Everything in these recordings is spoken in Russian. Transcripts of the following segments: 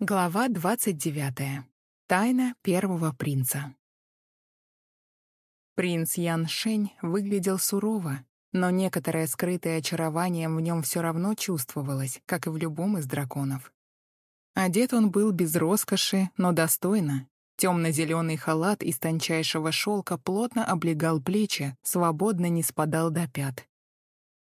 Глава 29. Тайна первого принца. Принц Ян Шень выглядел сурово, но некоторое скрытое очарование в нем все равно чувствовалось, как и в любом из драконов. Одет он был без роскоши, но достойно. Темно-зеленый халат из тончайшего шелка плотно облегал плечи, свободно не спадал до пят.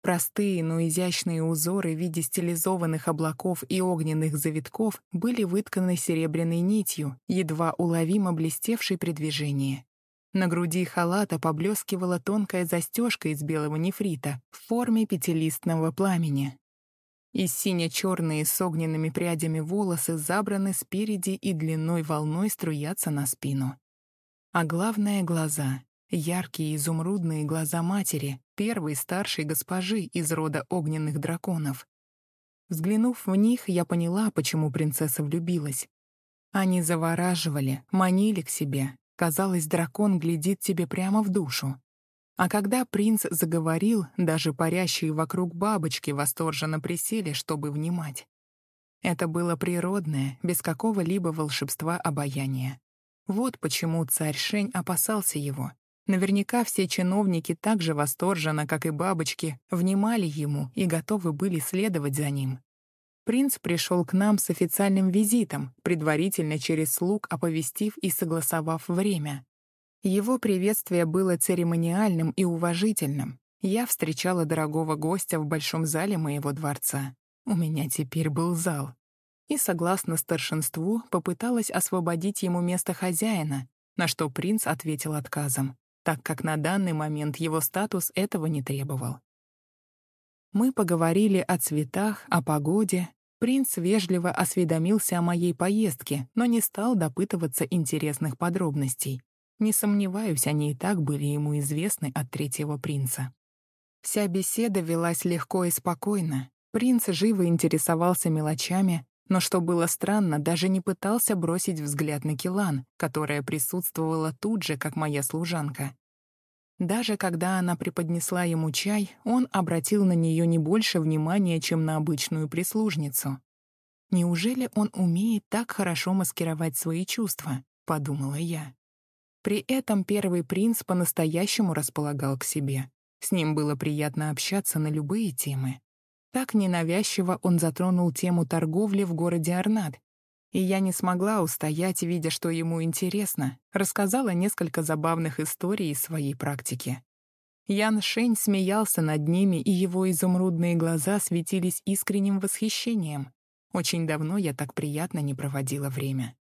Простые, но изящные узоры в виде стилизованных облаков и огненных завитков были вытканы серебряной нитью, едва уловимо блестевшей при движении. На груди халата поблескивала тонкая застежка из белого нефрита в форме пятилистного пламени. И сине-черные с огненными прядями волосы забраны спереди и длиной волной струятся на спину. А главное — глаза. Яркие изумрудные глаза матери, первой старшей госпожи из рода огненных драконов. Взглянув в них, я поняла, почему принцесса влюбилась. Они завораживали, манили к себе. Казалось, дракон глядит тебе прямо в душу. А когда принц заговорил, даже парящие вокруг бабочки восторженно присели, чтобы внимать. Это было природное, без какого-либо волшебства обаяния. Вот почему царь Шень опасался его, Наверняка все чиновники так же восторженно, как и бабочки, внимали ему и готовы были следовать за ним. Принц пришел к нам с официальным визитом, предварительно через слуг оповестив и согласовав время. Его приветствие было церемониальным и уважительным. Я встречала дорогого гостя в большом зале моего дворца. У меня теперь был зал. И, согласно старшинству, попыталась освободить ему место хозяина, на что принц ответил отказом так как на данный момент его статус этого не требовал. Мы поговорили о цветах, о погоде. Принц вежливо осведомился о моей поездке, но не стал допытываться интересных подробностей. Не сомневаюсь, они и так были ему известны от третьего принца. Вся беседа велась легко и спокойно. Принц живо интересовался мелочами, но, что было странно, даже не пытался бросить взгляд на Килан, которая присутствовала тут же, как моя служанка. Даже когда она преподнесла ему чай, он обратил на нее не больше внимания, чем на обычную прислужницу. «Неужели он умеет так хорошо маскировать свои чувства?» — подумала я. При этом первый принц по-настоящему располагал к себе. С ним было приятно общаться на любые темы. Так ненавязчиво он затронул тему торговли в городе Арнад, и я не смогла устоять, видя, что ему интересно, рассказала несколько забавных историй из своей практики. Ян Шень смеялся над ними, и его изумрудные глаза светились искренним восхищением. Очень давно я так приятно не проводила время.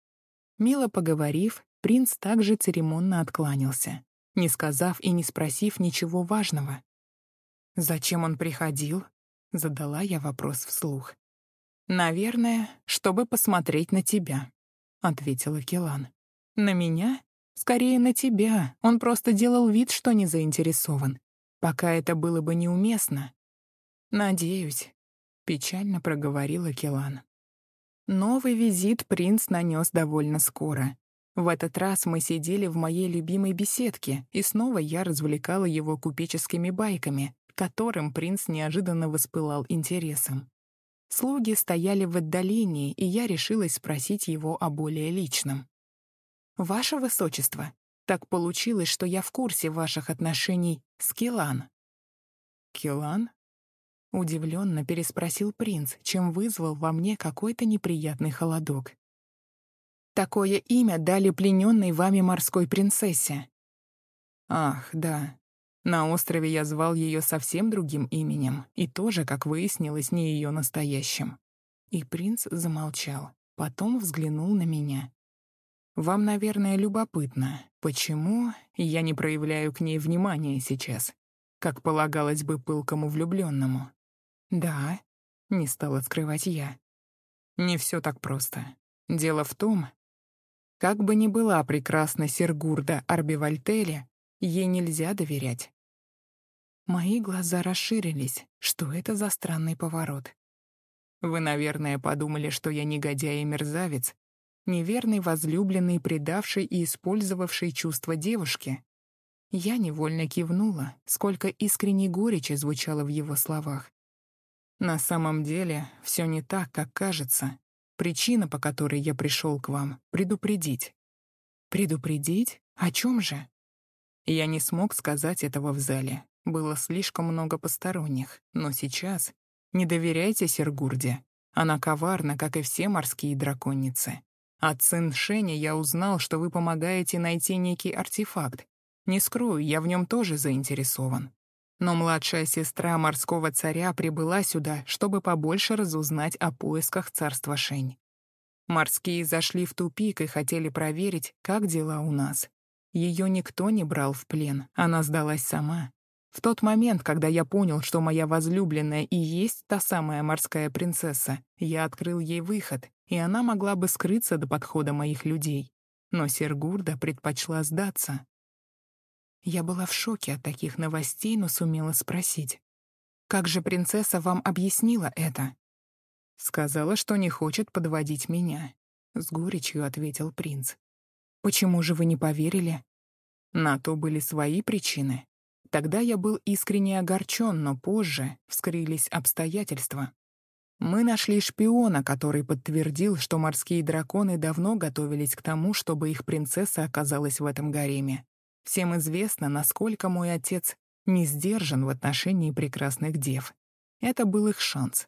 Мило поговорив, принц также церемонно откланялся, не сказав и не спросив ничего важного. «Зачем он приходил?» — задала я вопрос вслух. «Наверное, чтобы посмотреть на тебя», — ответила Келан. «На меня? Скорее, на тебя. Он просто делал вид, что не заинтересован. Пока это было бы неуместно». «Надеюсь», — печально проговорила Келан. Новый визит принц нанес довольно скоро. В этот раз мы сидели в моей любимой беседке, и снова я развлекала его купеческими байками, которым принц неожиданно воспылал интересом. Слуги стояли в отдалении, и я решилась спросить его о более личном. «Ваше Высочество, так получилось, что я в курсе ваших отношений с Килан». «Килан?» — удивленно переспросил принц, чем вызвал во мне какой-то неприятный холодок. «Такое имя дали плененной вами морской принцессе». «Ах, да, на острове я звал ее совсем другим именем, и тоже, как выяснилось, не ее настоящим. И принц замолчал, потом взглянул на меня. «Вам, наверное, любопытно, почему я не проявляю к ней внимания сейчас, как полагалось бы пылкому влюбленному?» «Да», — не стала скрывать я. «Не все так просто. Дело в том, как бы ни была прекрасна Сергурда Арбивальтели, Ей нельзя доверять. Мои глаза расширились. Что это за странный поворот? Вы, наверное, подумали, что я негодяй и мерзавец, неверный возлюбленный, предавший и использовавший чувства девушки. Я невольно кивнула, сколько искренней горечи звучало в его словах. На самом деле, все не так, как кажется. причина, по которой я пришел к вам, предупредить». «Предупредить? О чем же?» Я не смог сказать этого в зале. Было слишком много посторонних. Но сейчас не доверяйте Сергурде. Она коварна, как и все морские драконицы. От Циншеня я узнал, что вы помогаете найти некий артефакт. Не скрою, я в нем тоже заинтересован. Но младшая сестра морского царя прибыла сюда, чтобы побольше разузнать о поисках царства Шень. Морские зашли в тупик и хотели проверить, как дела у нас. Ее никто не брал в плен, она сдалась сама. В тот момент, когда я понял, что моя возлюбленная и есть та самая морская принцесса, я открыл ей выход, и она могла бы скрыться до подхода моих людей. Но Сергурда предпочла сдаться. Я была в шоке от таких новостей, но сумела спросить. «Как же принцесса вам объяснила это?» «Сказала, что не хочет подводить меня», — с горечью ответил принц. «Почему же вы не поверили?» На то были свои причины. Тогда я был искренне огорчен, но позже вскрылись обстоятельства. Мы нашли шпиона, который подтвердил, что морские драконы давно готовились к тому, чтобы их принцесса оказалась в этом гареме. Всем известно, насколько мой отец не сдержан в отношении прекрасных дев. Это был их шанс.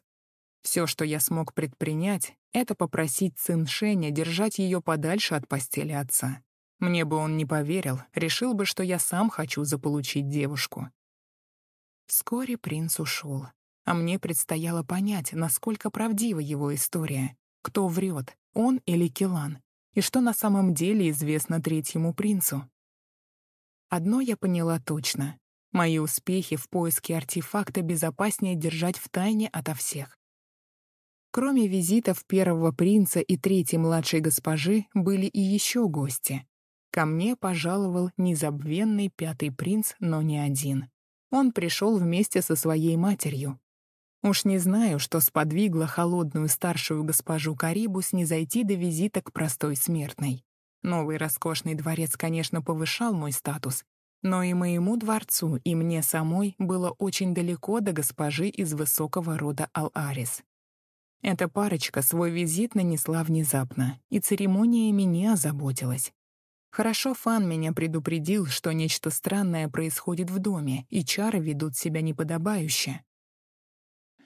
Все, что я смог предпринять, это попросить Циншеня держать ее подальше от постели отца. Мне бы он не поверил, решил бы, что я сам хочу заполучить девушку. Вскоре принц ушел, а мне предстояло понять, насколько правдива его история, кто врет, он или Килан, и что на самом деле известно третьему принцу. Одно я поняла точно. Мои успехи в поиске артефакта безопаснее держать в тайне ото всех. Кроме визитов первого принца и третьей младшей госпожи были и еще гости. Ко мне пожаловал незабвенный пятый принц, но не один. Он пришел вместе со своей матерью. Уж не знаю, что сподвигло холодную старшую госпожу Карибус не зайти до визита к простой смертной. Новый роскошный дворец, конечно, повышал мой статус, но и моему дворцу, и мне самой было очень далеко до госпожи из высокого рода Ал-Арис. Эта парочка свой визит нанесла внезапно, и церемониями не озаботилась. Хорошо Фан меня предупредил, что нечто странное происходит в доме, и чары ведут себя неподобающе.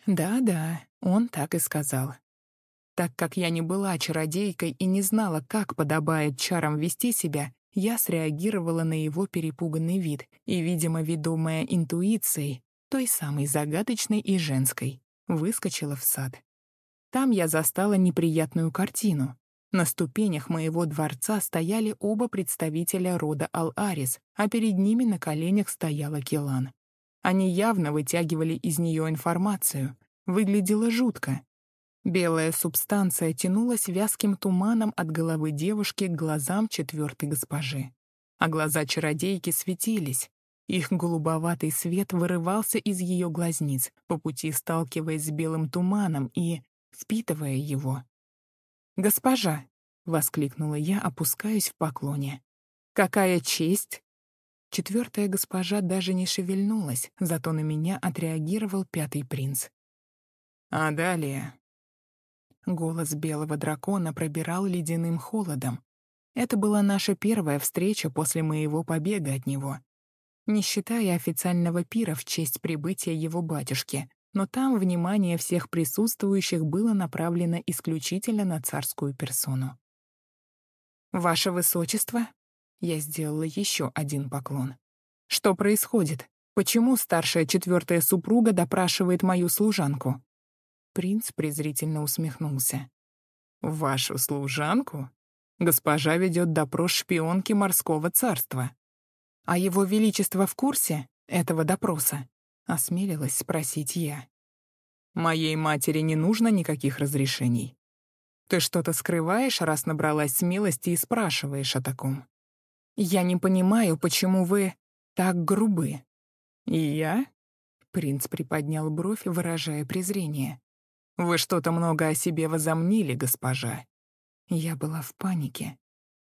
Да-да, он так и сказал. Так как я не была чародейкой и не знала, как подобает чарам вести себя, я среагировала на его перепуганный вид и, видимо, ведомая интуицией, той самой загадочной и женской, выскочила в сад. Там я застала неприятную картину. На ступенях моего дворца стояли оба представителя рода Ал-Арис, а перед ними на коленях стояла Келан. Они явно вытягивали из нее информацию. Выглядело жутко. Белая субстанция тянулась вязким туманом от головы девушки к глазам четвертой госпожи. А глаза чародейки светились. Их голубоватый свет вырывался из ее глазниц, по пути сталкиваясь с белым туманом и впитывая его. «Госпожа!» — воскликнула я, опускаясь в поклоне. «Какая честь!» Четвертая госпожа даже не шевельнулась, зато на меня отреагировал пятый принц. «А далее...» Голос белого дракона пробирал ледяным холодом. Это была наша первая встреча после моего побега от него. Не считая официального пира в честь прибытия его батюшки, но там внимание всех присутствующих было направлено исключительно на царскую персону. «Ваше Высочество?» Я сделала еще один поклон. «Что происходит? Почему старшая четвертая супруга допрашивает мою служанку?» Принц презрительно усмехнулся. «Вашу служанку? Госпожа ведет допрос шпионки морского царства. А его величество в курсе этого допроса?» — осмелилась спросить я. «Моей матери не нужно никаких разрешений. Ты что-то скрываешь, раз набралась смелости и спрашиваешь о таком? Я не понимаю, почему вы так грубы». «И я?» — принц приподнял бровь, выражая презрение. «Вы что-то много о себе возомнили, госпожа». Я была в панике.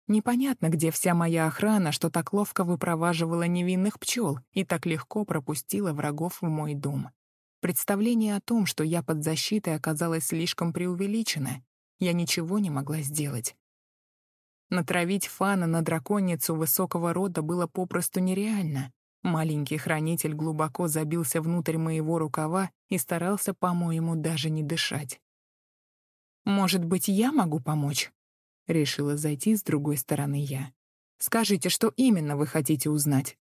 Непонятно, где вся моя охрана, что так ловко выпроваживала невинных пчел и так легко пропустила врагов в мой дом. Представление о том, что я под защитой, оказалось слишком преувеличено. я ничего не могла сделать. Натравить Фана на драконицу высокого рода было попросту нереально. Маленький хранитель глубоко забился внутрь моего рукава и старался, по-моему, даже не дышать. «Может быть, я могу помочь?» Решила зайти с другой стороны я. «Скажите, что именно вы хотите узнать?»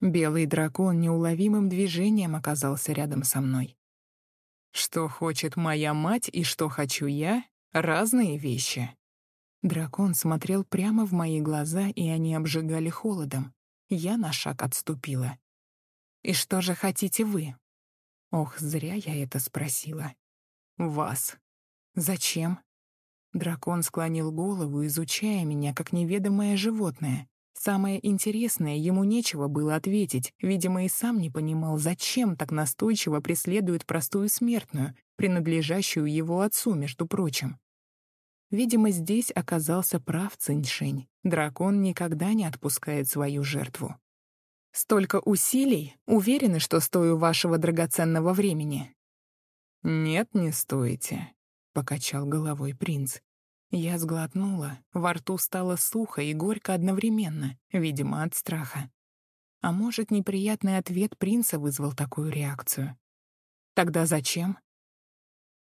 Белый дракон неуловимым движением оказался рядом со мной. «Что хочет моя мать и что хочу я — разные вещи». Дракон смотрел прямо в мои глаза, и они обжигали холодом. Я на шаг отступила. «И что же хотите вы?» Ох, зря я это спросила. «Вас». «Зачем?» Дракон склонил голову, изучая меня, как неведомое животное. Самое интересное, ему нечего было ответить, видимо, и сам не понимал, зачем так настойчиво преследует простую смертную, принадлежащую его отцу, между прочим. Видимо, здесь оказался прав Циньшень. Дракон никогда не отпускает свою жертву. «Столько усилий? Уверены, что стою вашего драгоценного времени?» «Нет, не стоите», — покачал головой принц. Я сглотнула, во рту стало сухо и горько одновременно, видимо, от страха. А может, неприятный ответ принца вызвал такую реакцию? Тогда зачем?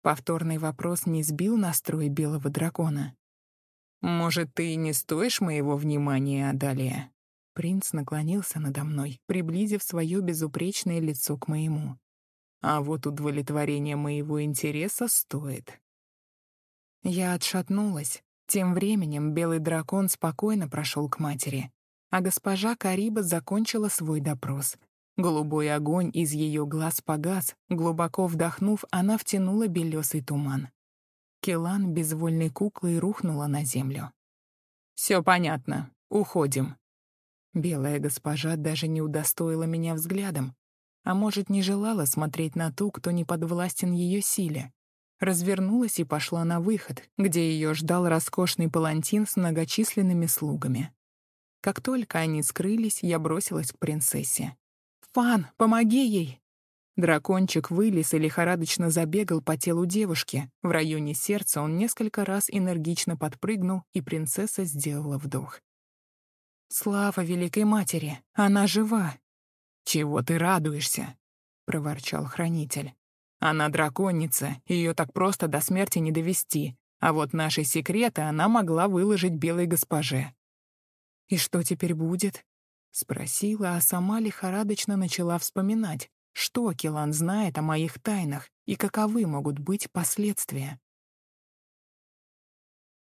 Повторный вопрос не сбил настрой белого дракона. «Может, ты не стоишь моего внимания, Адалия?» Принц наклонился надо мной, приблизив свое безупречное лицо к моему. «А вот удовлетворение моего интереса стоит». Я отшатнулась. Тем временем белый дракон спокойно прошел к матери, а госпожа Кариба закончила свой допрос, Голубой огонь из ее глаз погас, глубоко вдохнув, она втянула белесый туман. Келан безвольной куклой рухнула на землю. «Все понятно. Уходим». Белая госпожа даже не удостоила меня взглядом, а может, не желала смотреть на ту, кто не подвластен ее силе. Развернулась и пошла на выход, где ее ждал роскошный палантин с многочисленными слугами. Как только они скрылись, я бросилась к принцессе. «Фан, помоги ей!» Дракончик вылез и лихорадочно забегал по телу девушки. В районе сердца он несколько раз энергично подпрыгнул, и принцесса сделала вдох. «Слава Великой Матери! Она жива!» «Чего ты радуешься?» — проворчал хранитель. «Она драконица, ее так просто до смерти не довести, а вот наши секреты она могла выложить белой госпоже». «И что теперь будет?» Спросила, а сама лихорадочно начала вспоминать, что Килан знает о моих тайнах и каковы могут быть последствия.